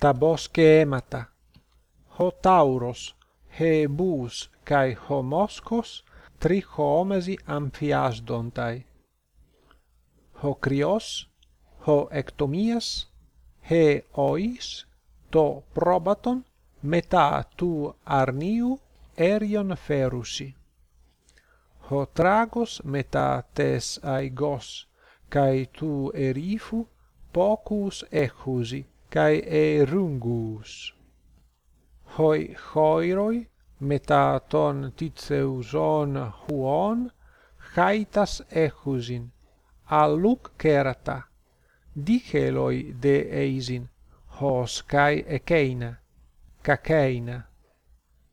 tabosce emata, hotauros, hebus cae homoscos trichomesi amphiasdontai. ho krios ho ectomias, he ois, to probaton, meta tu arniu erion ferusi. Ho tragos meta tes aigos, kai tu erifu pocus echusi kai erungus hoi choiroi meta ton titzeuson huon haitas echusin alluc kerata diceloi de eisin hos kai ekeina kakeina